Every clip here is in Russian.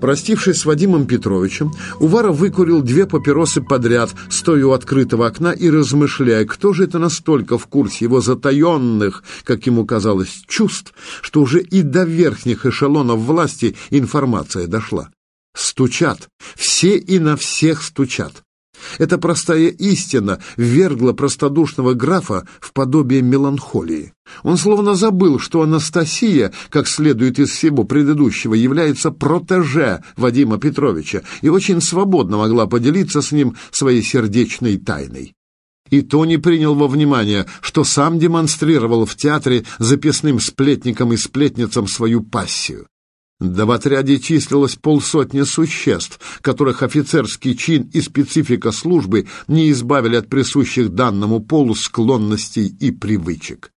Простившись с Вадимом Петровичем, Уваров выкурил две папиросы подряд, стоя у открытого окна и размышляя, кто же это настолько в курсе его затаенных, как ему казалось, чувств, что уже и до верхних эшелонов власти информация дошла. Стучат, все и на всех стучат. Эта простая истина ввергла простодушного графа в подобие меланхолии. Он словно забыл, что Анастасия, как следует из всего предыдущего, является протеже Вадима Петровича и очень свободно могла поделиться с ним своей сердечной тайной. И то не принял во внимание, что сам демонстрировал в театре записным сплетникам и сплетницам свою пассию. Да в отряде числилось полсотни существ, которых офицерский чин и специфика службы не избавили от присущих данному полу склонностей и привычек.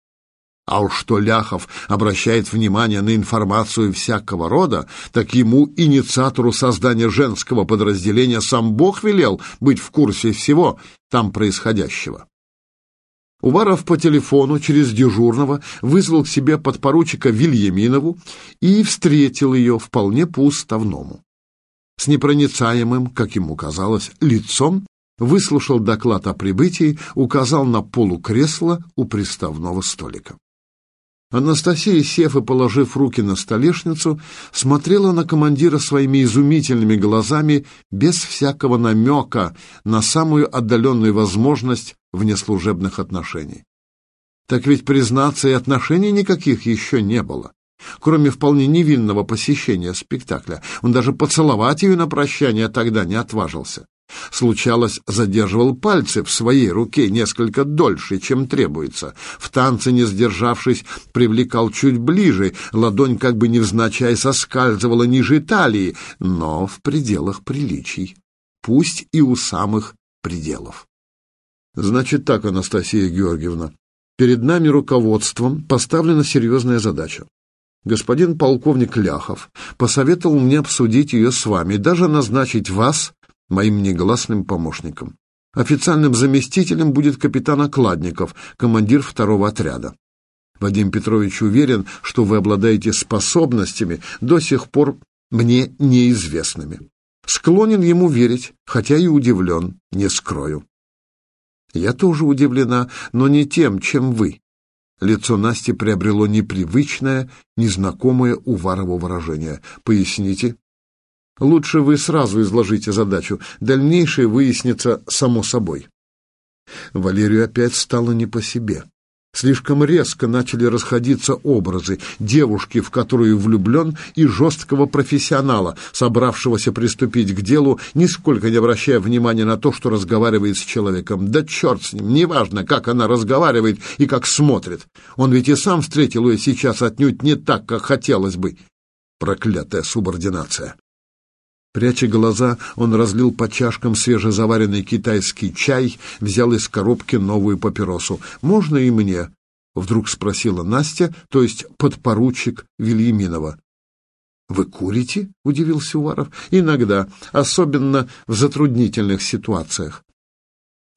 А уж что Ляхов обращает внимание на информацию всякого рода, так ему, инициатору создания женского подразделения, сам Бог велел быть в курсе всего там происходящего. Уваров по телефону через дежурного вызвал к себе подпоручика Вильяминову и встретил ее вполне по-уставному. С непроницаемым, как ему казалось, лицом выслушал доклад о прибытии, указал на полу кресла у приставного столика. Анастасия, сев и положив руки на столешницу, смотрела на командира своими изумительными глазами без всякого намека на самую отдаленную возможность внеслужебных отношений. Так ведь, признаться, и отношений никаких еще не было. Кроме вполне невинного посещения спектакля, он даже поцеловать ее на прощание тогда не отважился. Случалось, задерживал пальцы в своей руке несколько дольше, чем требуется. В танце, не сдержавшись, привлекал чуть ближе, ладонь как бы невзначай соскальзывала ниже талии, но в пределах приличий. Пусть и у самых пределов. Значит так, Анастасия Георгиевна, перед нами руководством поставлена серьезная задача. Господин полковник Ляхов посоветовал мне обсудить ее с вами даже назначить вас моим негласным помощником. Официальным заместителем будет капитан Окладников, командир второго отряда. Вадим Петрович уверен, что вы обладаете способностями, до сих пор мне неизвестными. Склонен ему верить, хотя и удивлен, не скрою. Я тоже удивлена, но не тем, чем вы. Лицо Насти приобрело непривычное, незнакомое Уварову выражение. Поясните. Лучше вы сразу изложите задачу, дальнейшее выяснится само собой. Валерию опять стало не по себе. Слишком резко начали расходиться образы девушки, в которую влюблен, и жесткого профессионала, собравшегося приступить к делу, нисколько не обращая внимания на то, что разговаривает с человеком. Да черт с ним, неважно, как она разговаривает и как смотрит. Он ведь и сам встретил ее сейчас отнюдь не так, как хотелось бы. Проклятая субординация. Пряча глаза, он разлил по чашкам свежезаваренный китайский чай, взял из коробки новую папиросу. «Можно и мне?» — вдруг спросила Настя, то есть подпоручик Вильяминова. «Вы курите?» — удивился Уваров. «Иногда, особенно в затруднительных ситуациях».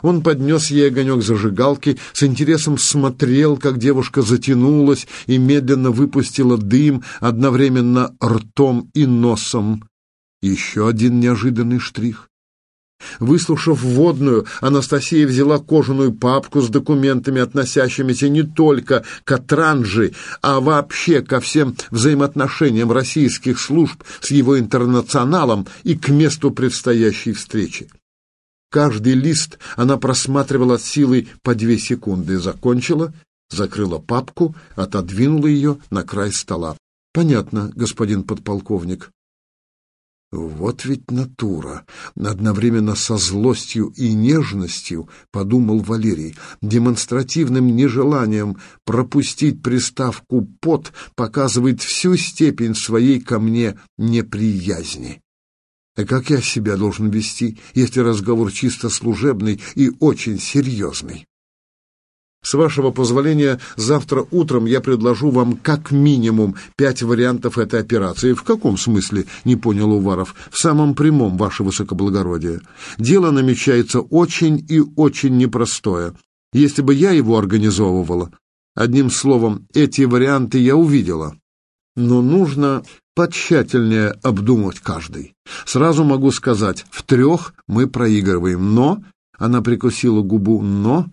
Он поднес ей огонек зажигалки, с интересом смотрел, как девушка затянулась и медленно выпустила дым одновременно ртом и носом. Еще один неожиданный штрих. Выслушав вводную, Анастасия взяла кожаную папку с документами, относящимися не только к Атранжи, а вообще ко всем взаимоотношениям российских служб с его интернационалом и к месту предстоящей встречи. Каждый лист она просматривала с силой по две секунды, закончила, закрыла папку, отодвинула ее на край стола. «Понятно, господин подполковник. Вот ведь натура, одновременно со злостью и нежностью, подумал Валерий, демонстративным нежеланием пропустить приставку «под» показывает всю степень своей ко мне неприязни. А как я себя должен вести, если разговор чисто служебный и очень серьезный? С вашего позволения, завтра утром я предложу вам как минимум пять вариантов этой операции. В каком смысле, не понял Уваров? В самом прямом, ваше высокоблагородие. Дело намечается очень и очень непростое. Если бы я его организовывала, одним словом, эти варианты я увидела. Но нужно потщательнее обдумать каждый. Сразу могу сказать, в трех мы проигрываем, но, она прикусила губу, но,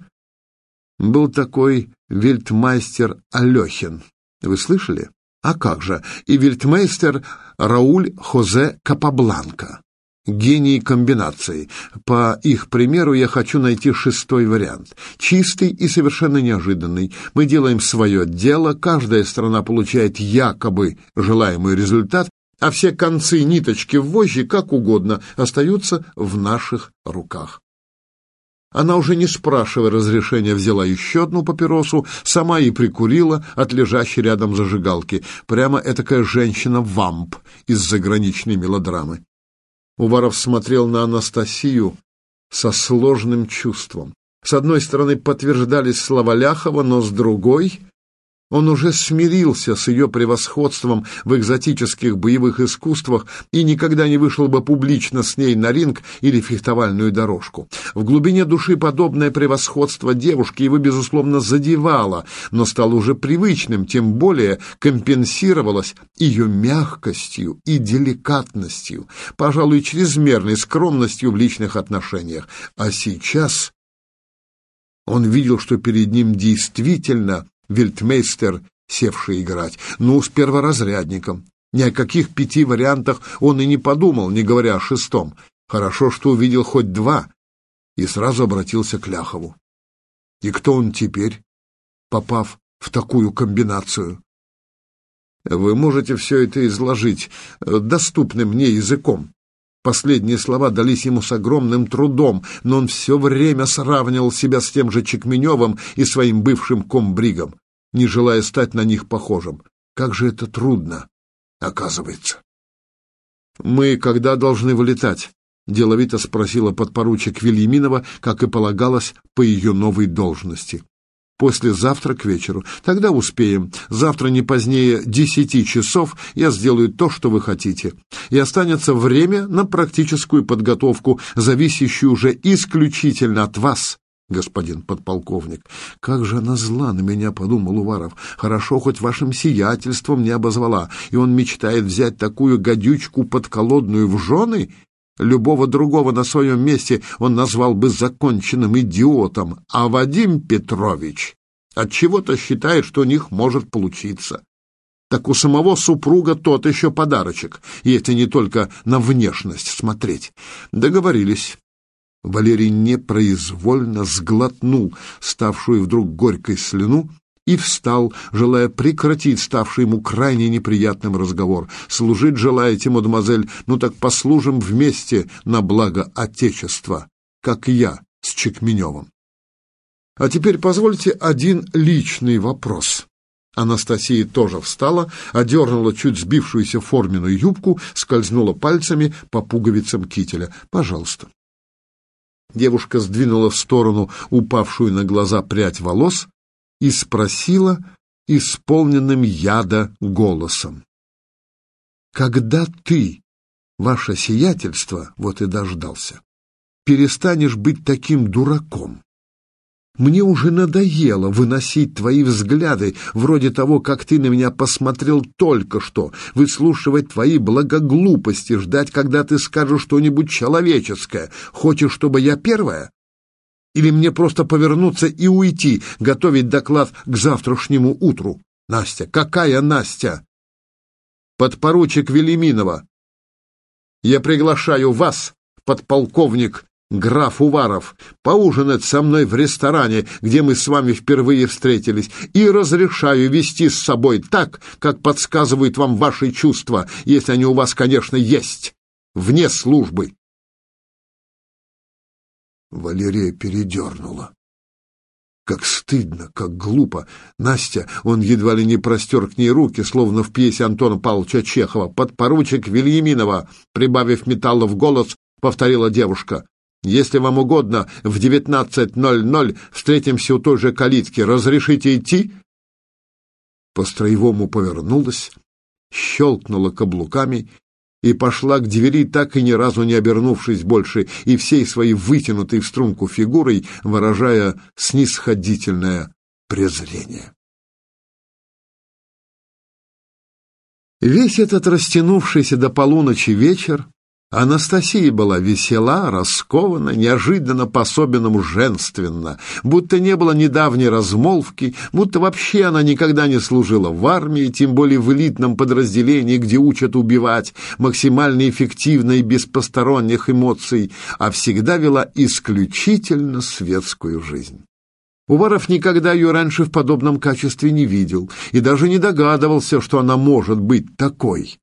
был такой вельтмайстер Алехин. Вы слышали? А как же, и вельтмейстер Рауль Хозе Капабланка. Гении комбинации. По их примеру я хочу найти шестой вариант. Чистый и совершенно неожиданный. Мы делаем свое дело, каждая страна получает якобы желаемый результат, а все концы ниточки в вожжи, как угодно, остаются в наших руках. Она уже не спрашивая разрешения взяла еще одну папиросу, сама и прикурила от лежащей рядом зажигалки. Прямо этакая женщина-вамп из заграничной мелодрамы. Уваров смотрел на Анастасию со сложным чувством. С одной стороны подтверждались слова Ляхова, но с другой он уже смирился с ее превосходством в экзотических боевых искусствах и никогда не вышел бы публично с ней на ринг или фехтовальную дорожку. В глубине души подобное превосходство девушки его, безусловно, задевало, но стало уже привычным, тем более компенсировалось ее мягкостью и деликатностью, пожалуй, чрезмерной скромностью в личных отношениях. А сейчас он видел, что перед ним действительно вельтмейстер, севший играть, ну, с перворазрядником. Ни о каких пяти вариантах он и не подумал, не говоря о шестом. Хорошо, что увидел хоть два, и сразу обратился к Ляхову. И кто он теперь, попав в такую комбинацию? Вы можете все это изложить э, доступным мне языком. Последние слова дались ему с огромным трудом, но он все время сравнивал себя с тем же Чекменевым и своим бывшим комбригом, не желая стать на них похожим. Как же это трудно, оказывается. «Мы когда должны вылетать?» — деловито спросила подпоручик Вильяминова, как и полагалось по ее новой должности. Послезавтра к вечеру. Тогда успеем. Завтра не позднее десяти часов я сделаю то, что вы хотите. И останется время на практическую подготовку, зависящую уже исключительно от вас, господин подполковник. Как же она зла на меня, подумал Уваров. Хорошо, хоть вашим сиятельством не обозвала, и он мечтает взять такую гадючку подколодную в жены Любого другого на своем месте он назвал бы законченным идиотом, а Вадим Петрович от чего то считает, что у них может получиться. Так у самого супруга тот еще подарочек, если не только на внешность смотреть. Договорились. Валерий непроизвольно сглотнул ставшую вдруг горькой слюну и встал, желая прекратить ставший ему крайне неприятным разговор. «Служить желаете, мадемуазель? Ну так послужим вместе на благо Отечества, как я с Чекменевым». «А теперь позвольте один личный вопрос». Анастасия тоже встала, одернула чуть сбившуюся форменную юбку, скользнула пальцами по пуговицам кителя. «Пожалуйста». Девушка сдвинула в сторону упавшую на глаза прядь волос, и спросила исполненным яда голосом. «Когда ты, ваше сиятельство, вот и дождался, перестанешь быть таким дураком?» Мне уже надоело выносить твои взгляды, вроде того, как ты на меня посмотрел только что, выслушивать твои благоглупости, ждать, когда ты скажешь что-нибудь человеческое. Хочешь, чтобы я первая? Или мне просто повернуться и уйти, готовить доклад к завтрашнему утру? Настя, какая Настя? Подпоручик Велиминова. Я приглашаю вас, подполковник граф Уваров, поужинать со мной в ресторане, где мы с вами впервые встретились, и разрешаю вести с собой так, как подсказывают вам ваши чувства, если они у вас, конечно, есть, вне службы. Валерия передернула. Как стыдно, как глупо. Настя, он едва ли не простер к ней руки, словно в пьесе Антона Павловича Чехова. Подпоручик Вильяминова, прибавив металла в голос, повторила девушка. «Если вам угодно, в девятнадцать ноль ноль встретимся у той же калитки. Разрешите идти?» По-строевому повернулась, щелкнула каблуками и пошла к двери, так и ни разу не обернувшись больше, и всей своей вытянутой в струнку фигурой выражая снисходительное презрение. Весь этот растянувшийся до полуночи вечер Анастасия была весела, раскована, неожиданно по-особенному женственна, будто не было недавней размолвки, будто вообще она никогда не служила в армии, тем более в элитном подразделении, где учат убивать, максимально эффективно и без посторонних эмоций, а всегда вела исключительно светскую жизнь. Уваров никогда ее раньше в подобном качестве не видел и даже не догадывался, что она может быть такой.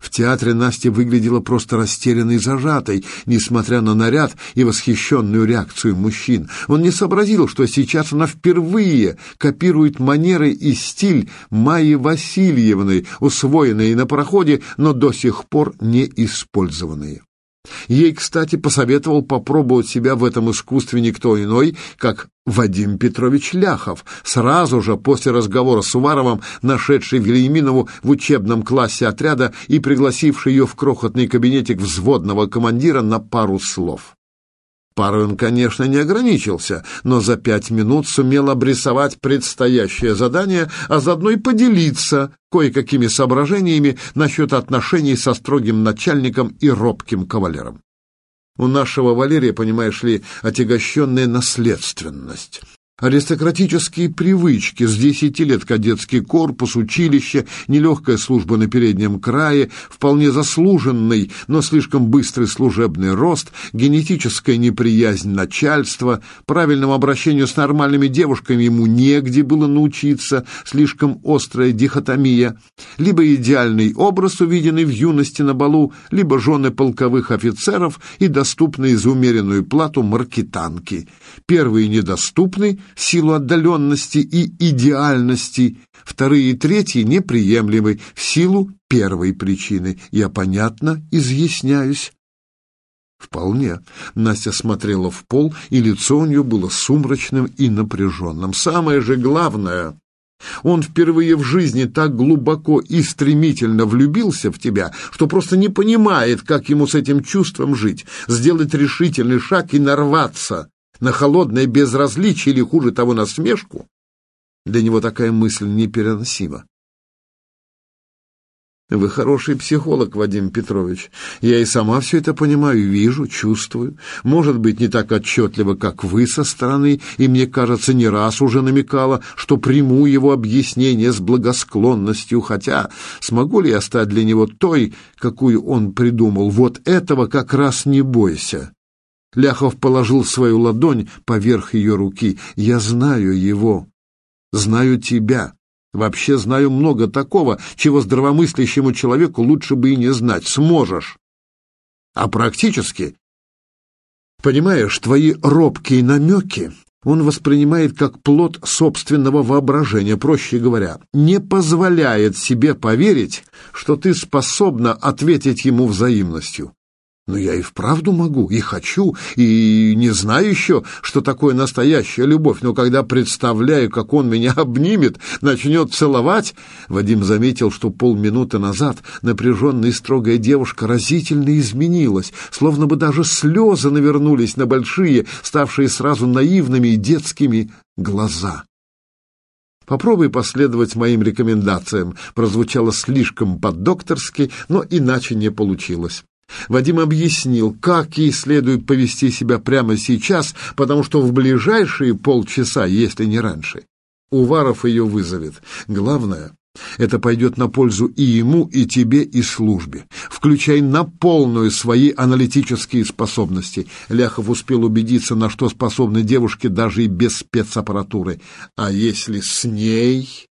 В театре Настя выглядела просто растерянной и зажатой, несмотря на наряд и восхищенную реакцию мужчин. Он не сообразил, что сейчас она впервые копирует манеры и стиль Майи Васильевны, усвоенные на проходе, но до сих пор не использованные. Ей, кстати, посоветовал попробовать себя в этом искусстве никто иной, как Вадим Петрович Ляхов, сразу же после разговора с Уваровым, нашедший Вильяминову в учебном классе отряда и пригласивший ее в крохотный кабинетик взводного командира на пару слов. Парой он, конечно, не ограничился, но за пять минут сумел обрисовать предстоящее задание, а заодно и поделиться кое-какими соображениями насчет отношений со строгим начальником и робким кавалером. У нашего Валерия, понимаешь ли, отягощенная наследственность. Аристократические привычки, с десяти лет кадетский корпус, училище, нелегкая служба на переднем крае, вполне заслуженный, но слишком быстрый служебный рост, генетическая неприязнь начальства, правильному обращению с нормальными девушками ему негде было научиться, слишком острая дихотомия, либо идеальный образ, увиденный в юности на балу, либо жены полковых офицеров и доступные за умеренную плату маркетанки. Первые недоступны, силу отдаленности и идеальности, вторые и третьи неприемлемы в силу первой причины. Я понятно изъясняюсь. Вполне. Настя смотрела в пол, и лицо у нее было сумрачным и напряженным. Самое же главное, он впервые в жизни так глубоко и стремительно влюбился в тебя, что просто не понимает, как ему с этим чувством жить, сделать решительный шаг и нарваться на холодное безразличие или, хуже того, насмешку, для него такая мысль непереносима. Вы хороший психолог, Вадим Петрович. Я и сама все это понимаю, вижу, чувствую. Может быть, не так отчетливо, как вы со стороны, и мне кажется, не раз уже намекала, что приму его объяснение с благосклонностью, хотя смогу ли я стать для него той, какую он придумал? Вот этого как раз не бойся. Ляхов положил свою ладонь поверх ее руки. «Я знаю его, знаю тебя. Вообще знаю много такого, чего здравомыслящему человеку лучше бы и не знать. Сможешь. А практически, понимаешь, твои робкие намеки он воспринимает как плод собственного воображения, проще говоря, не позволяет себе поверить, что ты способна ответить ему взаимностью. Но я и вправду могу, и хочу, и не знаю еще, что такое настоящая любовь, но когда представляю, как он меня обнимет, начнет целовать... Вадим заметил, что полминуты назад напряженная и строгая девушка разительно изменилась, словно бы даже слезы навернулись на большие, ставшие сразу наивными и детскими, глаза. Попробуй последовать моим рекомендациям. Прозвучало слишком по-докторски, но иначе не получилось. Вадим объяснил, как ей следует повести себя прямо сейчас, потому что в ближайшие полчаса, если не раньше, Уваров ее вызовет. Главное, это пойдет на пользу и ему, и тебе, и службе. Включай на полную свои аналитические способности. Ляхов успел убедиться, на что способны девушки даже и без спецаппаратуры. А если с ней...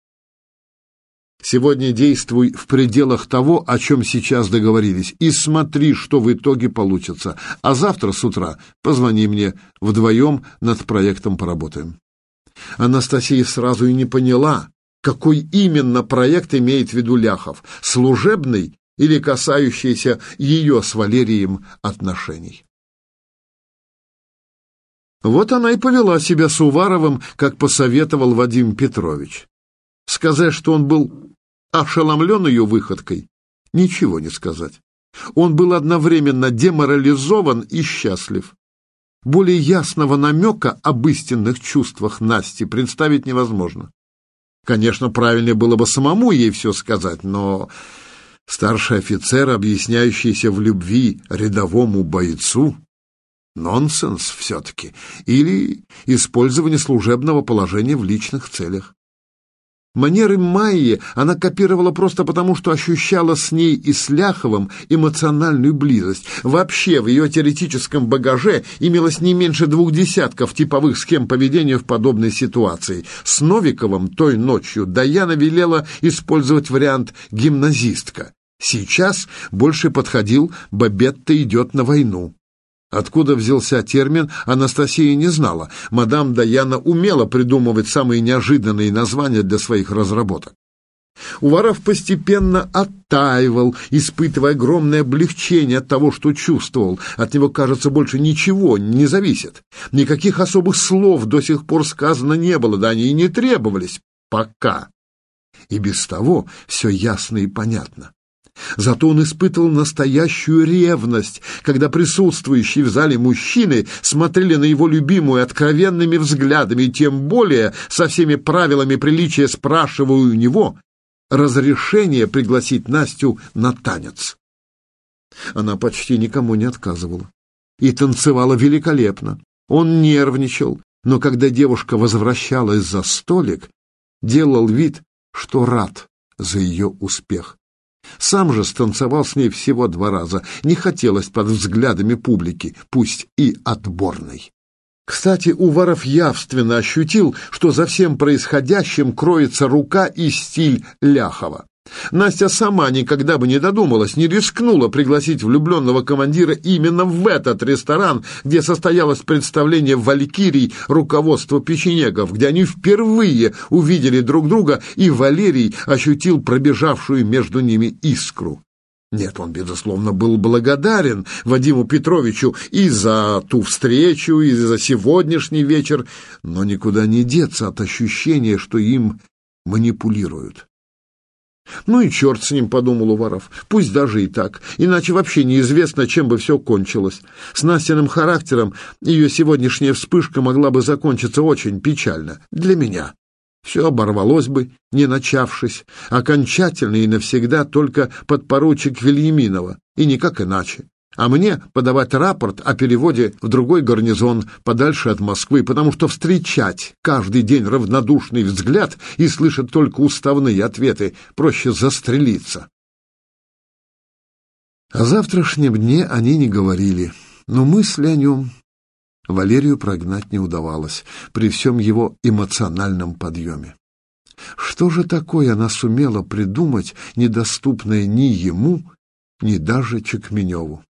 Сегодня действуй в пределах того, о чем сейчас договорились, и смотри, что в итоге получится. А завтра с утра позвони мне, вдвоем над проектом поработаем. Анастасия сразу и не поняла, какой именно проект имеет в виду Ляхов, служебный или касающийся ее с Валерием отношений. Вот она и повела себя с Уваровым, как посоветовал Вадим Петрович. Сказать, что он был ошеломлен ее выходкой, ничего не сказать. Он был одновременно деморализован и счастлив. Более ясного намека об истинных чувствах Насти представить невозможно. Конечно, правильнее было бы самому ей все сказать, но Старший офицер, объясняющийся в любви рядовому бойцу, нонсенс все-таки, или использование служебного положения в личных целях. Манеры Майи она копировала просто потому, что ощущала с ней и с Ляховым эмоциональную близость. Вообще в ее теоретическом багаже имелось не меньше двух десятков типовых схем поведения в подобной ситуации. С Новиковым той ночью Даяна велела использовать вариант «гимназистка». Сейчас больше подходил «Бабетта идет на войну». Откуда взялся термин, Анастасия не знала. Мадам Даяна умела придумывать самые неожиданные названия для своих разработок. Уваров постепенно оттаивал, испытывая огромное облегчение от того, что чувствовал. От него, кажется, больше ничего не зависит. Никаких особых слов до сих пор сказано не было, да они и не требовались. Пока. И без того все ясно и понятно. Зато он испытывал настоящую ревность, когда присутствующие в зале мужчины смотрели на его любимую откровенными взглядами, и тем более со всеми правилами приличия спрашивая у него разрешение пригласить Настю на танец. Она почти никому не отказывала и танцевала великолепно. Он нервничал, но когда девушка возвращалась за столик, делал вид, что рад за ее успех. Сам же станцевал с ней всего два раза. Не хотелось под взглядами публики, пусть и отборной. Кстати, Уваров явственно ощутил, что за всем происходящим кроется рука и стиль Ляхова. Настя сама никогда бы не додумалась, не рискнула пригласить влюбленного командира именно в этот ресторан, где состоялось представление «Валькирий» руководства печенегов, где они впервые увидели друг друга, и Валерий ощутил пробежавшую между ними искру. Нет, он, безусловно, был благодарен Вадиму Петровичу и за ту встречу, и за сегодняшний вечер, но никуда не деться от ощущения, что им манипулируют. Ну и черт с ним, подумал Уваров. Пусть даже и так. Иначе вообще неизвестно, чем бы все кончилось. С Настиным характером ее сегодняшняя вспышка могла бы закончиться очень печально. Для меня. Все оборвалось бы, не начавшись, окончательно и навсегда только подпоручик Вильяминова, и никак иначе а мне подавать рапорт о переводе в другой гарнизон подальше от Москвы, потому что встречать каждый день равнодушный взгляд и слышать только уставные ответы проще застрелиться. О завтрашнем дне они не говорили, но мысли о нем Валерию прогнать не удавалось при всем его эмоциональном подъеме. Что же такое она сумела придумать, недоступное ни ему, ни даже Чекменеву?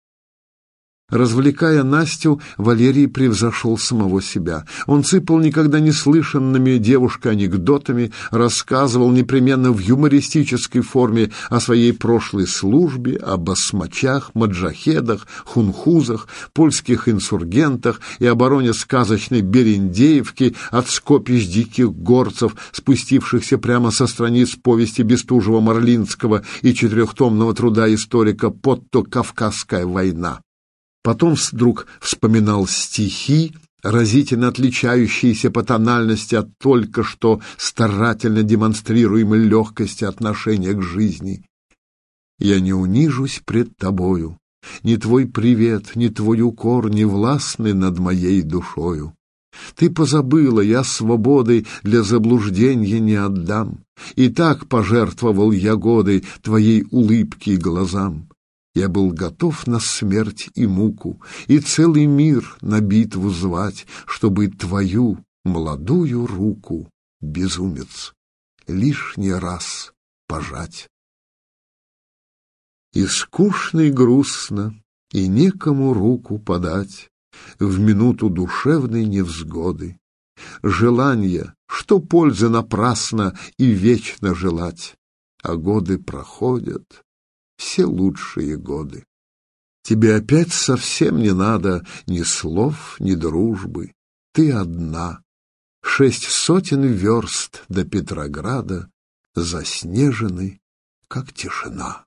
Развлекая Настю, Валерий превзошел самого себя. Он сыпал никогда не слышанными девушкой анекдотами, рассказывал непременно в юмористической форме о своей прошлой службе, о басмачах, маджахедах, хунхузах, польских инсургентах и обороне сказочной Берендеевки от скопищ диких горцев, спустившихся прямо со страниц повести Бестужева-Марлинского и четырехтомного труда историка «Потто Кавказская война». Потом вдруг вспоминал стихи, разительно отличающиеся по тональности от только что старательно демонстрируемой легкости отношения к жизни. «Я не унижусь пред тобою, ни твой привет, ни твой укор не властны над моей душою. Ты позабыла, я свободы для заблуждения не отдам, и так пожертвовал я годы твоей улыбки и глазам. Я был готов на смерть и муку, и целый мир на битву звать, чтобы твою молодую руку, безумец, лишний раз пожать. И скучно и грустно, и некому руку подать в минуту душевной невзгоды. Желание, что пользы напрасно и вечно желать, а годы проходят, все лучшие годы. Тебе опять совсем не надо ни слов, ни дружбы. Ты одна. Шесть сотен верст до Петрограда заснежены, как тишина.